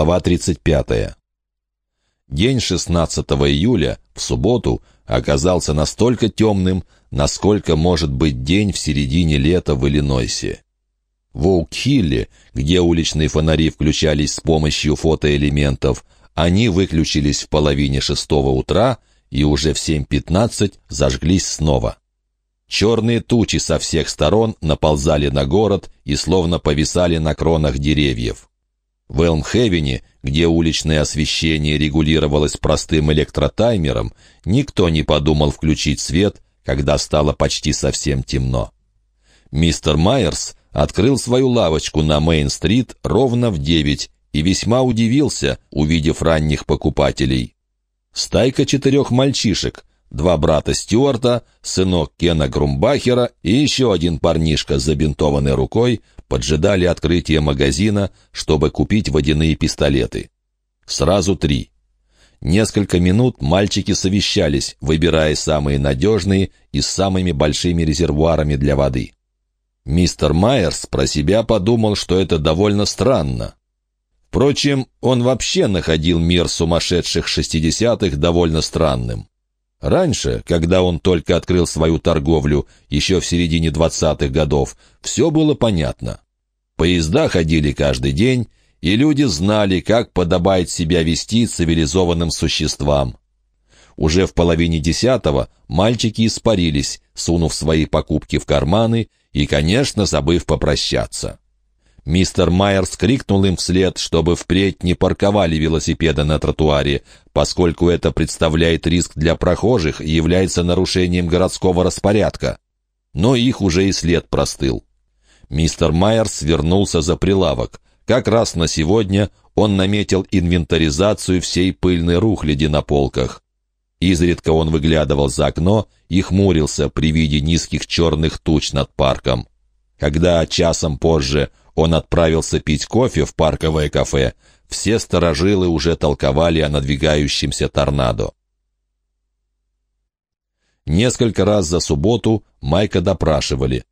Глава 35. День 16 июля, в субботу, оказался настолько темным, насколько может быть день в середине лета в Иллинойсе. В Оук-Хилле, где уличные фонари включались с помощью фотоэлементов, они выключились в половине шестого утра и уже в 7.15 зажглись снова. Черные тучи со всех сторон наползали на город и словно повисали на кронах деревьев. В Элмхевене, где уличное освещение регулировалось простым электротаймером, никто не подумал включить свет, когда стало почти совсем темно. Мистер Майерс открыл свою лавочку на Мейн-стрит ровно в девять и весьма удивился, увидев ранних покупателей. Стайка четырех мальчишек, два брата Стюарта, сынок Кена Грумбахера и еще один парнишка с забинтованной рукой поджидали открытия магазина, чтобы купить водяные пистолеты. Сразу три. Несколько минут мальчики совещались, выбирая самые надежные и с самыми большими резервуарами для воды. Мистер Майерс про себя подумал, что это довольно странно. Впрочем, он вообще находил мир сумасшедших шестидесятых довольно странным. Раньше, когда он только открыл свою торговлю, еще в середине двадцатых годов, все было понятно. Поезда ходили каждый день, и люди знали, как подобает себя вести цивилизованным существам. Уже в половине десятого мальчики испарились, сунув свои покупки в карманы и, конечно, забыв попрощаться. Мистер Майерс крикнул им вслед, чтобы впредь не парковали велосипеды на тротуаре, поскольку это представляет риск для прохожих и является нарушением городского распорядка. Но их уже и след простыл. Мистер Майерс вернулся за прилавок. Как раз на сегодня он наметил инвентаризацию всей пыльной рухляди на полках. Изредка он выглядывал за окно и хмурился при виде низких черных туч над парком. Когда часом позже он отправился пить кофе в парковое кафе, все сторожилы уже толковали о надвигающемся торнадо. Несколько раз за субботу Майка допрашивали.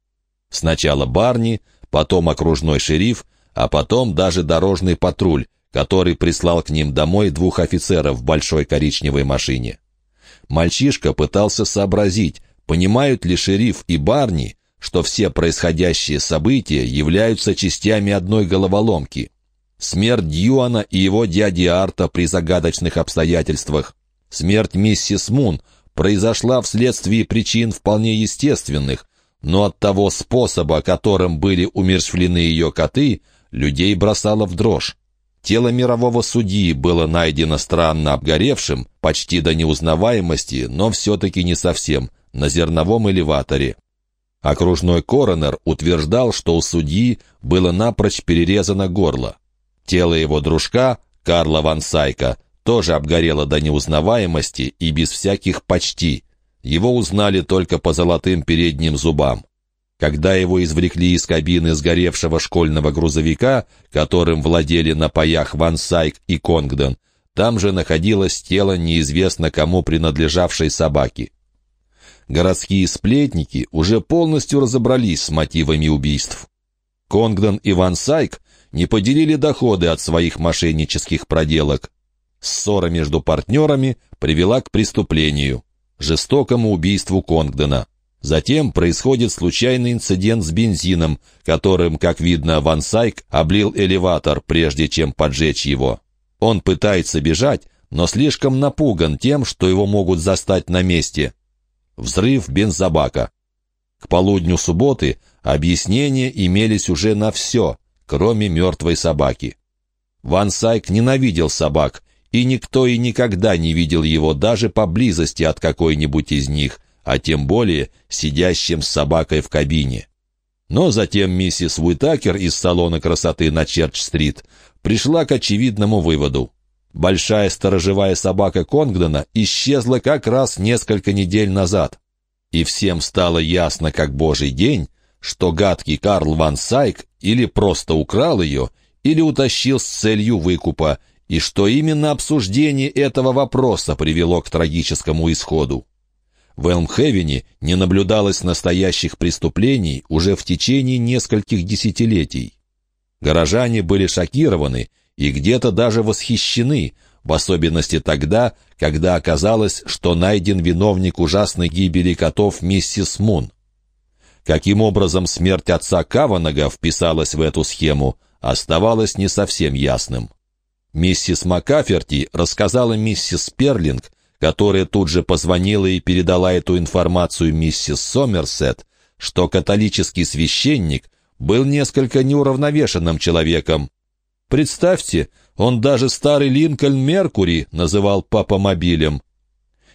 Сначала Барни, потом окружной шериф, а потом даже дорожный патруль, который прислал к ним домой двух офицеров в большой коричневой машине. Мальчишка пытался сообразить, понимают ли шериф и Барни, что все происходящие события являются частями одной головоломки. Смерть Дьюана и его дяди Арта при загадочных обстоятельствах. Смерть миссис Мун произошла вследствие причин вполне естественных, но от того способа, которым были умерщвлены ее коты, людей бросало в дрожь. Тело мирового судьи было найдено странно обгоревшим, почти до неузнаваемости, но все-таки не совсем, на зерновом элеваторе. Окружной коронер утверждал, что у судьи было напрочь перерезано горло. Тело его дружка, Карла Ван Сайка, тоже обгорело до неузнаваемости и без всяких «почти». Его узнали только по золотым передним зубам. Когда его извлекли из кабины сгоревшего школьного грузовика, которым владели на паях Ван Сайк и Конгден, там же находилось тело неизвестно кому принадлежавшей собаки. Городские сплетники уже полностью разобрались с мотивами убийств. Конгден и Ван Сайк не поделили доходы от своих мошеннических проделок. Ссора между партнерами привела к преступлению, жестокому убийству Конгдена. Затем происходит случайный инцидент с бензином, которым, как видно, Ван Сайк облил элеватор, прежде чем поджечь его. Он пытается бежать, но слишком напуган тем, что его могут застать на месте. Взрыв бензобака. К полудню субботы объяснения имелись уже на все, кроме мертвой собаки. Ван Сайк ненавидел собак, и никто и никогда не видел его даже поблизости от какой-нибудь из них, а тем более сидящим с собакой в кабине. Но затем миссис Уитакер из салона красоты на Черч-стрит пришла к очевидному выводу. Большая сторожевая собака Конгдона исчезла как раз несколько недель назад. И всем стало ясно, как божий день, что гадкий Карл Ван Сайк или просто украл ее, или утащил с целью выкупа, и что именно обсуждение этого вопроса привело к трагическому исходу. В Элмхевене не наблюдалось настоящих преступлений уже в течение нескольких десятилетий. Горожане были шокированы и где-то даже восхищены, в особенности тогда, когда оказалось, что найден виновник ужасной гибели котов миссис Мун. Каким образом смерть отца Каванага вписалась в эту схему, оставалось не совсем ясным. Миссис Макаферти рассказала миссис Перлинг, которая тут же позвонила и передала эту информацию миссис Сомерсет, что католический священник был несколько неуравновешенным человеком. Представьте, он даже старый Линкольн Меркури называл папомобилем.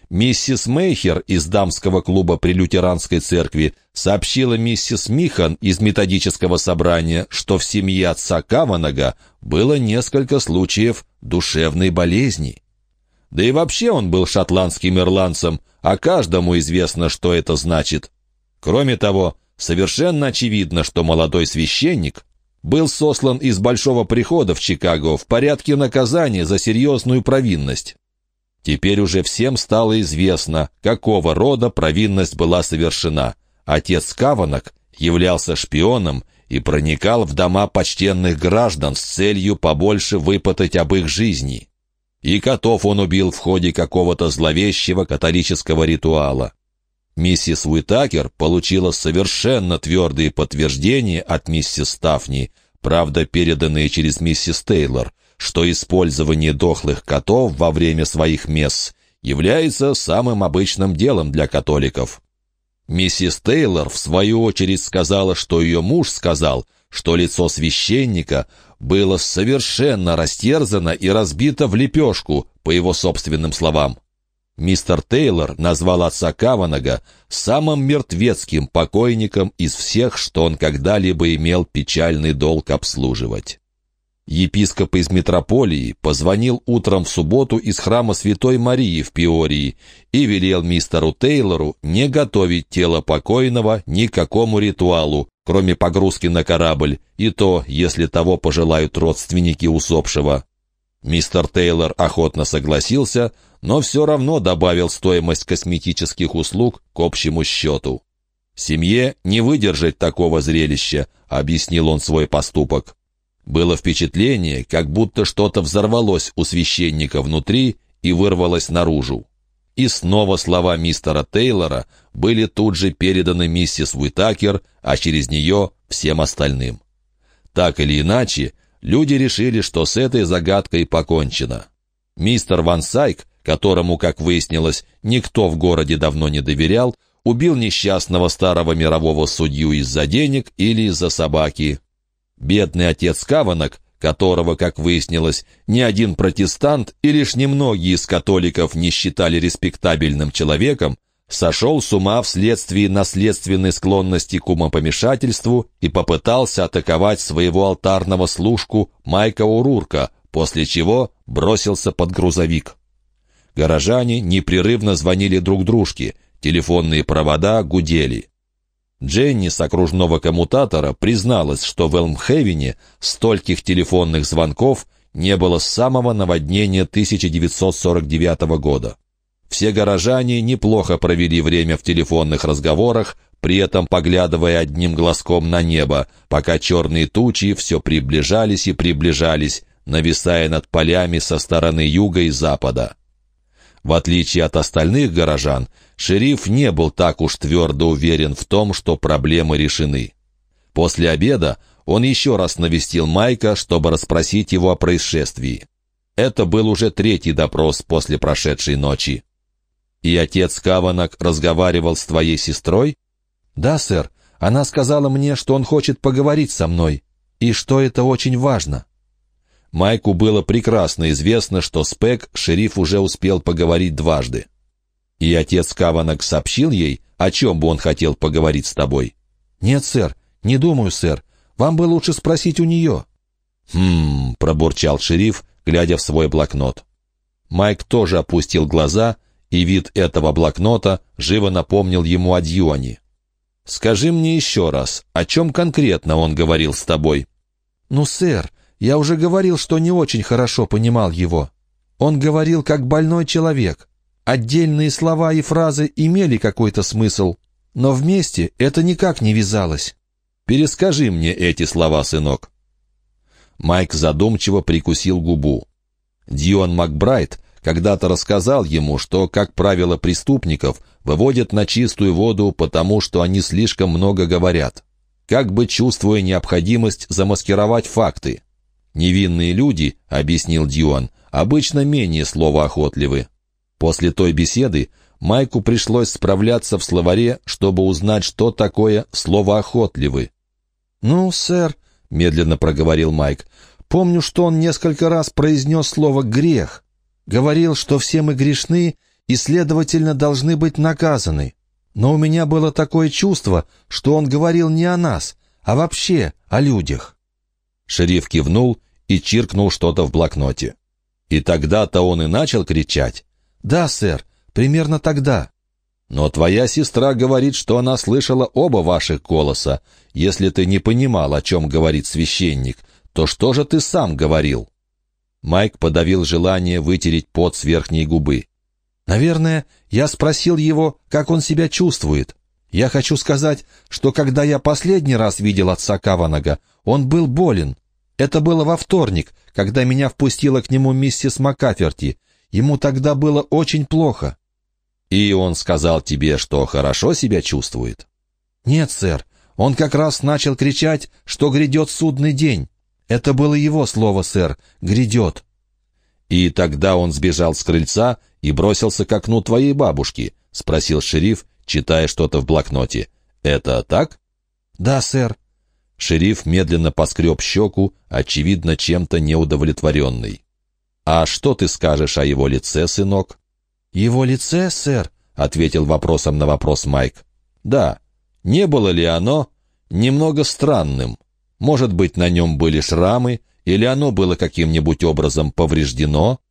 Миссис Мейхер из дамского клуба при лютеранской церкви сообщила миссис Михан из методического собрания, что в семье отца Каванага было несколько случаев душевной болезни. Да и вообще он был шотландским ирландцем, а каждому известно, что это значит. Кроме того, совершенно очевидно, что молодой священник был сослан из Большого прихода в Чикаго в порядке наказания за серьезную провинность. Теперь уже всем стало известно, какого рода провинность была совершена. Отец Каванок являлся шпионом и проникал в дома почтенных граждан с целью побольше выпытать об их жизни. И котов он убил в ходе какого-то зловещего католического ритуала. Миссис Уитакер получила совершенно твердые подтверждения от миссис Стафни, правда, переданные через миссис Тейлор, что использование дохлых котов во время своих месс является самым обычным делом для католиков. Миссис Тейлор, в свою очередь, сказала, что ее муж сказал, что лицо священника было совершенно растерзано и разбито в лепешку, по его собственным словам. Мистер Тейлор назвал отца Каванага самым мертвецким покойником из всех, что он когда-либо имел печальный долг обслуживать. Епископ из метрополии позвонил утром в субботу из храма Святой Марии в Пиории и велел мистеру Тейлору не готовить тело покойного ни к какому ритуалу, кроме погрузки на корабль, и то, если того пожелают родственники усопшего. Мистер Тейлор охотно согласился, но все равно добавил стоимость косметических услуг к общему счету. «Семье не выдержать такого зрелища», — объяснил он свой поступок. Было впечатление, как будто что-то взорвалось у священника внутри и вырвалось наружу. И снова слова мистера Тейлора были тут же переданы миссис Уитакер, а через нее всем остальным. Так или иначе, люди решили, что с этой загадкой покончено. Мистер Ван Сайк, которому, как выяснилось, никто в городе давно не доверял, убил несчастного старого мирового судью из-за денег или из-за собаки. Бедный отец Каванок, которого, как выяснилось, ни один протестант и лишь немногие из католиков не считали респектабельным человеком, сошел с ума вследствие наследственной склонности к умопомешательству и попытался атаковать своего алтарного служку Майка Урурка, после чего бросился под грузовик. Горожане непрерывно звонили друг дружке, телефонные провода гудели. Дженни с окружного коммутатора призналась, что в Элмхевене стольких телефонных звонков не было с самого наводнения 1949 года. Все горожане неплохо провели время в телефонных разговорах, при этом поглядывая одним глазком на небо, пока черные тучи все приближались и приближались, нависая над полями со стороны юга и запада. В отличие от остальных горожан, шериф не был так уж твердо уверен в том, что проблемы решены. После обеда он еще раз навестил Майка, чтобы расспросить его о происшествии. Это был уже третий допрос после прошедшей ночи. «И отец Каванок разговаривал с твоей сестрой?» «Да, сэр. Она сказала мне, что он хочет поговорить со мной, и что это очень важно». Майку было прекрасно известно, что Спек шериф уже успел поговорить дважды. «И отец Каванок сообщил ей, о чем бы он хотел поговорить с тобой?» «Нет, сэр, не думаю, сэр. Вам бы лучше спросить у нее». «Хм...» — пробурчал шериф, глядя в свой блокнот. Майк тоже опустил глаза и вид этого блокнота живо напомнил ему о Дьюане. «Скажи мне еще раз, о чем конкретно он говорил с тобой?» «Ну, сэр, я уже говорил, что не очень хорошо понимал его. Он говорил как больной человек. Отдельные слова и фразы имели какой-то смысл, но вместе это никак не вязалось». «Перескажи мне эти слова, сынок». Майк задумчиво прикусил губу. Дион Макбрайт когда-то рассказал ему, что, как правило, преступников выводят на чистую воду, потому что они слишком много говорят, как бы чувствуя необходимость замаскировать факты. «Невинные люди», — объяснил Дьюан, — «обычно менее словоохотливы». После той беседы Майку пришлось справляться в словаре, чтобы узнать, что такое словоохотливы. «Ну, сэр», — медленно проговорил Майк, — «помню, что он несколько раз произнес слово «грех». Говорил, что все мы грешны и, следовательно, должны быть наказаны. Но у меня было такое чувство, что он говорил не о нас, а вообще о людях. Шериф кивнул и чиркнул что-то в блокноте. И тогда-то он и начал кричать. «Да, сэр, примерно тогда». «Но твоя сестра говорит, что она слышала оба ваших голоса. Если ты не понимал, о чем говорит священник, то что же ты сам говорил?» Майк подавил желание вытереть пот с верхней губы. «Наверное, я спросил его, как он себя чувствует. Я хочу сказать, что когда я последний раз видел отца Каванага, он был болен. Это было во вторник, когда меня впустила к нему миссис Макаферти. Ему тогда было очень плохо». «И он сказал тебе, что хорошо себя чувствует?» «Нет, сэр. Он как раз начал кричать, что грядет судный день. Это было его слово, сэр. Грядет». «И тогда он сбежал с крыльца и бросился к окну твоей бабушки?» — спросил шериф, читая что-то в блокноте. «Это так?» «Да, сэр». Шериф медленно поскреб щеку, очевидно, чем-то неудовлетворенный. «А что ты скажешь о его лице, сынок?» «Его лице, сэр?» — ответил вопросом на вопрос Майк. «Да. Не было ли оно немного странным? Может быть, на нем были шрамы, или оно было каким-нибудь образом повреждено?»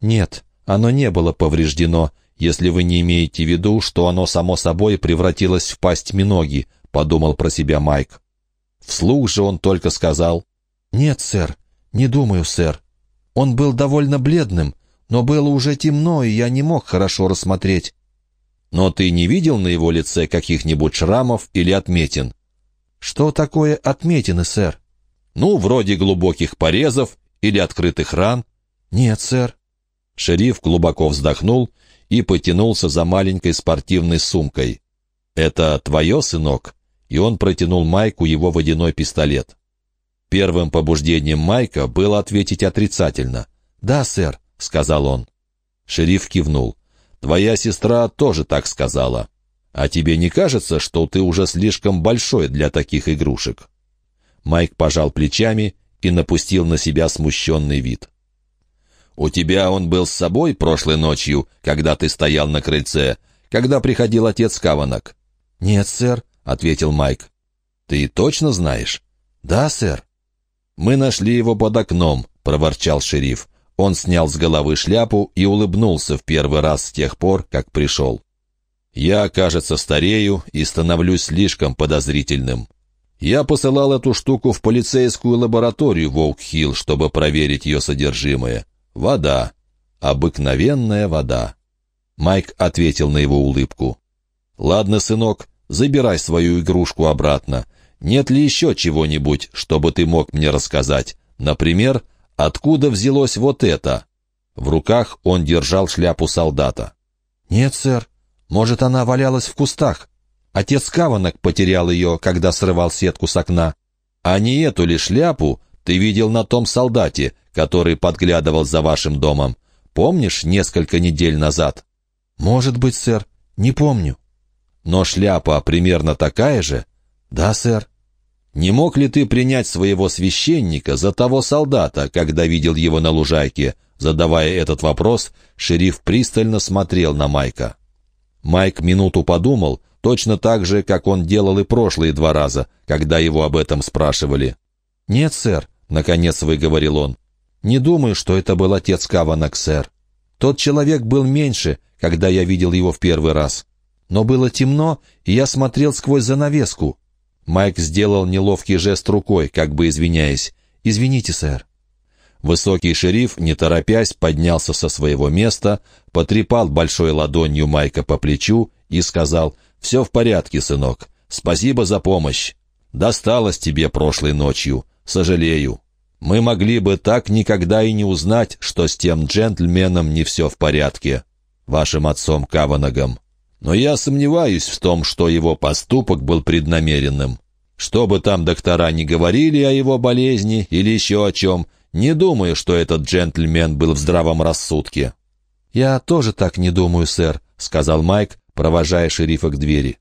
«Нет, оно не было повреждено, если вы не имеете в виду, что оно само собой превратилось в пасть миноги», — подумал про себя Майк. Вслух же он только сказал. «Нет, сэр, не думаю, сэр. Он был довольно бледным, но было уже темно, и я не мог хорошо рассмотреть». «Но ты не видел на его лице каких-нибудь шрамов или отметин?» «Что такое отметины, сэр?» «Ну, вроде глубоких порезов или открытых ран». «Нет, сэр». Шериф глубоко вздохнул и потянулся за маленькой спортивной сумкой. «Это твое, сынок?» И он протянул Майку его водяной пистолет. Первым побуждением Майка было ответить отрицательно. «Да, сэр», — сказал он. Шериф кивнул. «Твоя сестра тоже так сказала. А тебе не кажется, что ты уже слишком большой для таких игрушек?» Майк пожал плечами и напустил на себя смущенный вид. «У тебя он был с собой прошлой ночью, когда ты стоял на крыльце, когда приходил отец Каванок?» «Нет, сэр», — ответил Майк. «Ты точно знаешь?» «Да, сэр». «Мы нашли его под окном», — проворчал шериф. Он снял с головы шляпу и улыбнулся в первый раз с тех пор, как пришел. «Я, кажется, старею и становлюсь слишком подозрительным. Я посылал эту штуку в полицейскую лабораторию в Оук-Хилл, чтобы проверить ее содержимое. Вода. Обыкновенная вода». Майк ответил на его улыбку. «Ладно, сынок, забирай свою игрушку обратно. Нет ли еще чего-нибудь, чтобы ты мог мне рассказать? Например, откуда взялось вот это?» В руках он держал шляпу солдата. «Нет, сэр. Может, она валялась в кустах. Отец Каванок потерял ее, когда срывал сетку с окна. А не эту ли шляпу ты видел на том солдате, который подглядывал за вашим домом? Помнишь, несколько недель назад?» «Может быть, сэр. Не помню». «Но шляпа примерно такая же?» «Да, сэр». «Не мог ли ты принять своего священника за того солдата, когда видел его на лужайке?» Задавая этот вопрос, шериф пристально смотрел на Майка. Майк минуту подумал, точно так же, как он делал и прошлые два раза, когда его об этом спрашивали. «Нет, сэр», — наконец выговорил он. «Не думаю, что это был отец Каванак, сэр. Тот человек был меньше, когда я видел его в первый раз. Но было темно, и я смотрел сквозь занавеску». Майк сделал неловкий жест рукой, как бы извиняясь. «Извините, сэр». Высокий шериф, не торопясь, поднялся со своего места, потрепал большой ладонью Майка по плечу и сказал «Все в порядке, сынок. Спасибо за помощь. Досталось тебе прошлой ночью. Сожалею». Мы могли бы так никогда и не узнать, что с тем джентльменом не все в порядке, вашим отцом Каванагом. Но я сомневаюсь в том, что его поступок был преднамеренным. Что бы там доктора не говорили о его болезни или еще о чем, не думаю, что этот джентльмен был в здравом рассудке». «Я тоже так не думаю, сэр», — сказал Майк, провожая шерифа к двери.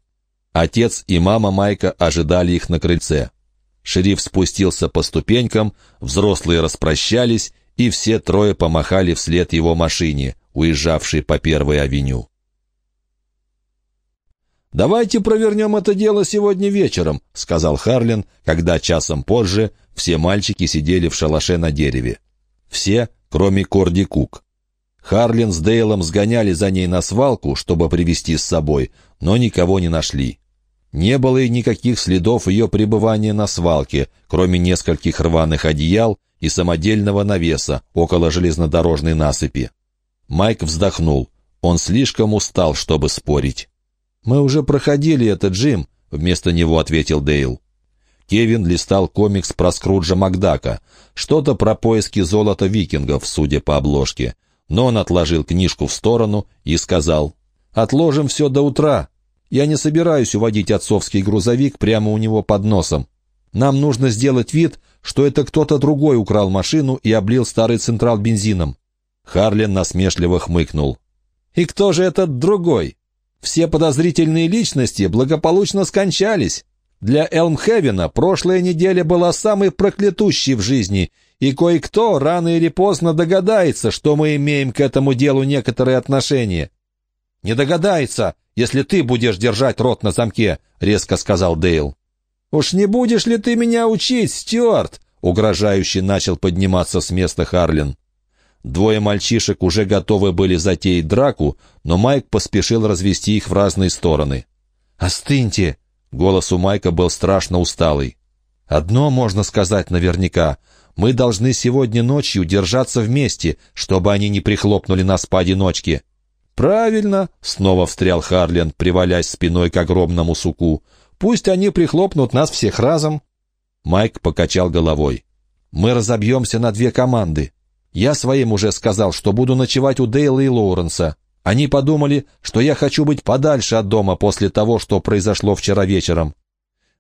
Отец и мама Майка ожидали их на крыльце. Шериф спустился по ступенькам, взрослые распрощались, и все трое помахали вслед его машине, уезжавшей по Первой авеню. «Давайте провернем это дело сегодня вечером», — сказал Харлин, когда часом позже все мальчики сидели в шалаше на дереве. Все, кроме Корди Кук. Харлин с Дейлом сгоняли за ней на свалку, чтобы привести с собой, но никого не нашли. Не было и никаких следов ее пребывания на свалке, кроме нескольких рваных одеял и самодельного навеса около железнодорожной насыпи. Майк вздохнул. Он слишком устал, чтобы спорить. «Мы уже проходили это, Джим», — вместо него ответил Дейл. Кевин листал комикс про Скруджа Макдака, что-то про поиски золота викингов, судя по обложке. Но он отложил книжку в сторону и сказал, «Отложим все до утра. Я не собираюсь уводить отцовский грузовик прямо у него под носом. Нам нужно сделать вид, что это кто-то другой украл машину и облил старый централ бензином». Харлин насмешливо хмыкнул. «И кто же этот другой?» Все подозрительные личности благополучно скончались. Для Элмхевена прошлая неделя была самой проклятущей в жизни, и кое-кто рано или поздно догадается, что мы имеем к этому делу некоторые отношения. «Не догадается, если ты будешь держать рот на замке», — резко сказал Дейл. «Уж не будешь ли ты меня учить, Стюарт?» — угрожающе начал подниматься с места Харлин. Двое мальчишек уже готовы были затеять драку, но Майк поспешил развести их в разные стороны. «Остыньте!» — голос у Майка был страшно усталый. «Одно можно сказать наверняка. Мы должны сегодня ночью держаться вместе, чтобы они не прихлопнули нас поодиночке». «Правильно!» — снова встрял Харлен, привалясь спиной к огромному суку. «Пусть они прихлопнут нас всех разом». Майк покачал головой. «Мы разобьемся на две команды. Я своим уже сказал, что буду ночевать у Дейла и Лоуренса. Они подумали, что я хочу быть подальше от дома после того, что произошло вчера вечером.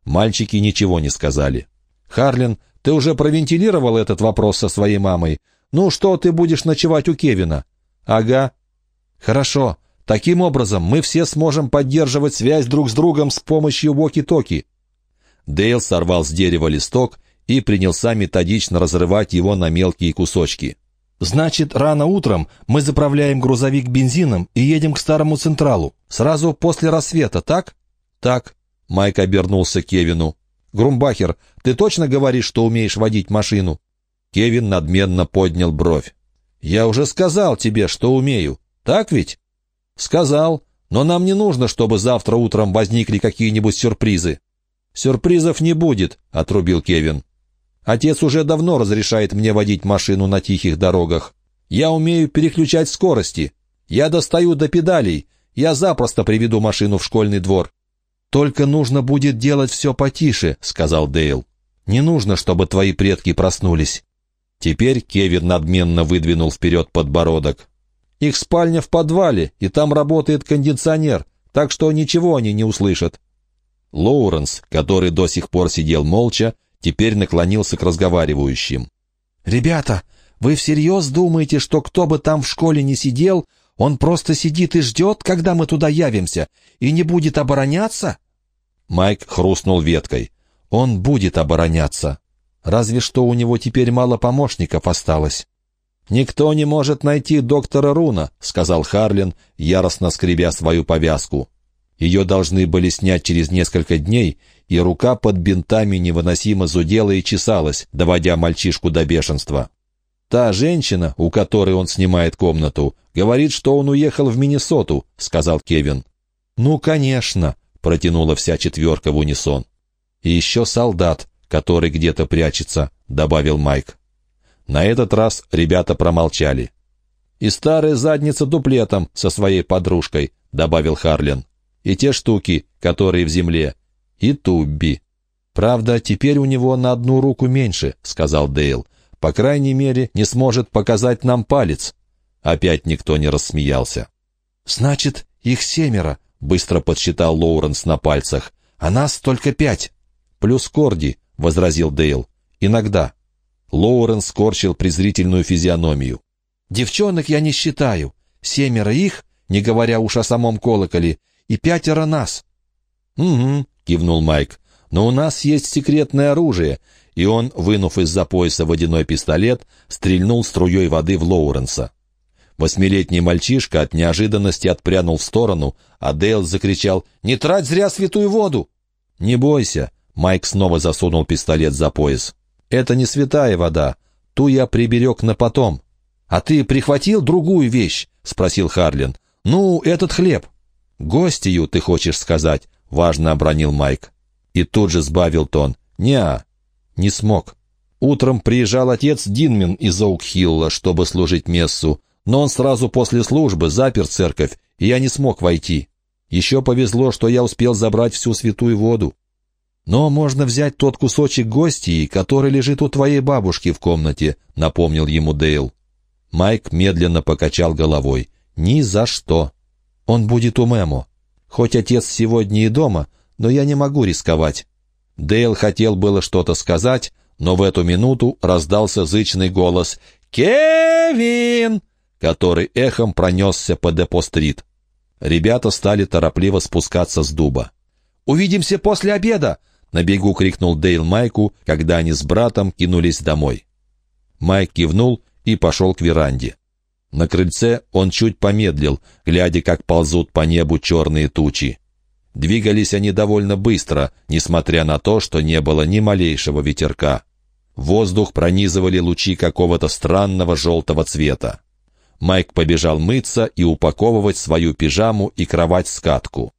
Мальчики ничего не сказали. «Харлин, ты уже провентилировал этот вопрос со своей мамой. Ну что, ты будешь ночевать у Кевина?» «Ага». «Хорошо. Таким образом, мы все сможем поддерживать связь друг с другом с помощью воки-токи». Дейл сорвал с дерева листок и принялся методично разрывать его на мелкие кусочки. «Значит, рано утром мы заправляем грузовик бензином и едем к старому Централу. Сразу после рассвета, так?» «Так», — Майк обернулся к Кевину. «Грумбахер, ты точно говоришь, что умеешь водить машину?» Кевин надменно поднял бровь. «Я уже сказал тебе, что умею. Так ведь?» «Сказал, но нам не нужно, чтобы завтра утром возникли какие-нибудь сюрпризы». «Сюрпризов не будет», — отрубил Кевин. Отец уже давно разрешает мне водить машину на тихих дорогах. Я умею переключать скорости. Я достаю до педалей. Я запросто приведу машину в школьный двор». «Только нужно будет делать все потише», — сказал Дейл. «Не нужно, чтобы твои предки проснулись». Теперь Кевин надменно выдвинул вперед подбородок. «Их спальня в подвале, и там работает кондиционер, так что ничего они не услышат». Лоуренс, который до сих пор сидел молча, теперь наклонился к разговаривающим. «Ребята, вы всерьез думаете, что кто бы там в школе не сидел, он просто сидит и ждет, когда мы туда явимся, и не будет обороняться?» Майк хрустнул веткой. «Он будет обороняться. Разве что у него теперь мало помощников осталось». «Никто не может найти доктора Руна», — сказал Харлин, яростно скребя свою повязку. Ее должны были снять через несколько дней, и рука под бинтами невыносимо зудела и чесалась, доводя мальчишку до бешенства. «Та женщина, у которой он снимает комнату, говорит, что он уехал в Миннесоту», — сказал Кевин. «Ну, конечно», — протянула вся четверка в унисон. «И еще солдат, который где-то прячется», — добавил Майк. На этот раз ребята промолчали. «И старая задница дуплетом со своей подружкой», — добавил Харлин. «И те штуки, которые в земле, и Тубби. «Правда, теперь у него на одну руку меньше», — сказал Дейл. По крайней мере, не сможет показать нам палец». Опять никто не рассмеялся. «Значит, их семеро», — быстро подсчитал Лоуренс на пальцах. «А нас только пять». «Плюс Корди», — возразил Дейл. «Иногда». Лоуренс скорчил презрительную физиономию. «Девчонок я не считаю. Семеро их, не говоря уж о самом колоколе, и пятеро нас». «Угу», — кивнул Майк. «Но у нас есть секретное оружие, и он, вынув из-за пояса водяной пистолет, стрельнул струей воды в Лоуренса. Восьмилетний мальчишка от неожиданности отпрянул в сторону, а Дейл закричал «Не трать зря святую воду!» «Не бойся!» — Майк снова засунул пистолет за пояс. «Это не святая вода. Ту я приберег на потом». «А ты прихватил другую вещь?» — спросил Харлин. «Ну, этот хлеб». «Гостью, ты хочешь сказать?» — важно обронил Майк. И тут же сбавил тон. «Не-а, не смог. Утром приезжал отец Динмен из Оукхилла, чтобы служить мессу, но он сразу после службы запер церковь, и я не смог войти. Еще повезло, что я успел забрать всю святую воду. Но можно взять тот кусочек гостей, который лежит у твоей бабушки в комнате, напомнил ему Дейл. Майк медленно покачал головой. Ни за что. Он будет у Мэмо. Хоть отец сегодня и дома, но я не могу рисковать. Дейл хотел было что-то сказать, но в эту минуту раздался зычный голос «Кевин!», который эхом пронесся по Депо-стрит. Ребята стали торопливо спускаться с дуба. «Увидимся после обеда!» — на бегу крикнул Дейл Майку, когда они с братом кинулись домой. Майк кивнул и пошел к веранде. На крыльце он чуть помедлил, глядя, как ползут по небу черные тучи. Двигались они довольно быстро, несмотря на то, что не было ни малейшего ветерка. Воздух пронизывали лучи какого-то странного желтого цвета. Майк побежал мыться и упаковывать свою пижаму и кровать-скатку.